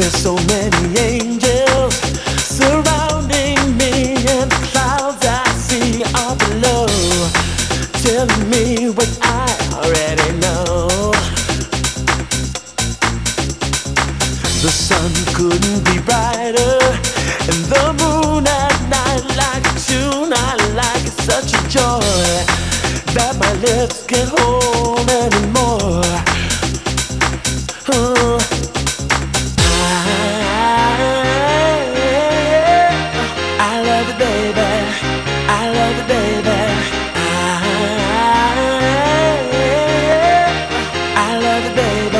There's so many angels surrounding me, and the clouds I see are below, telling me what I already know. The sun couldn't be brighter, and the moon at night like a tune I like. It's such a joy that my lips can hold. baby.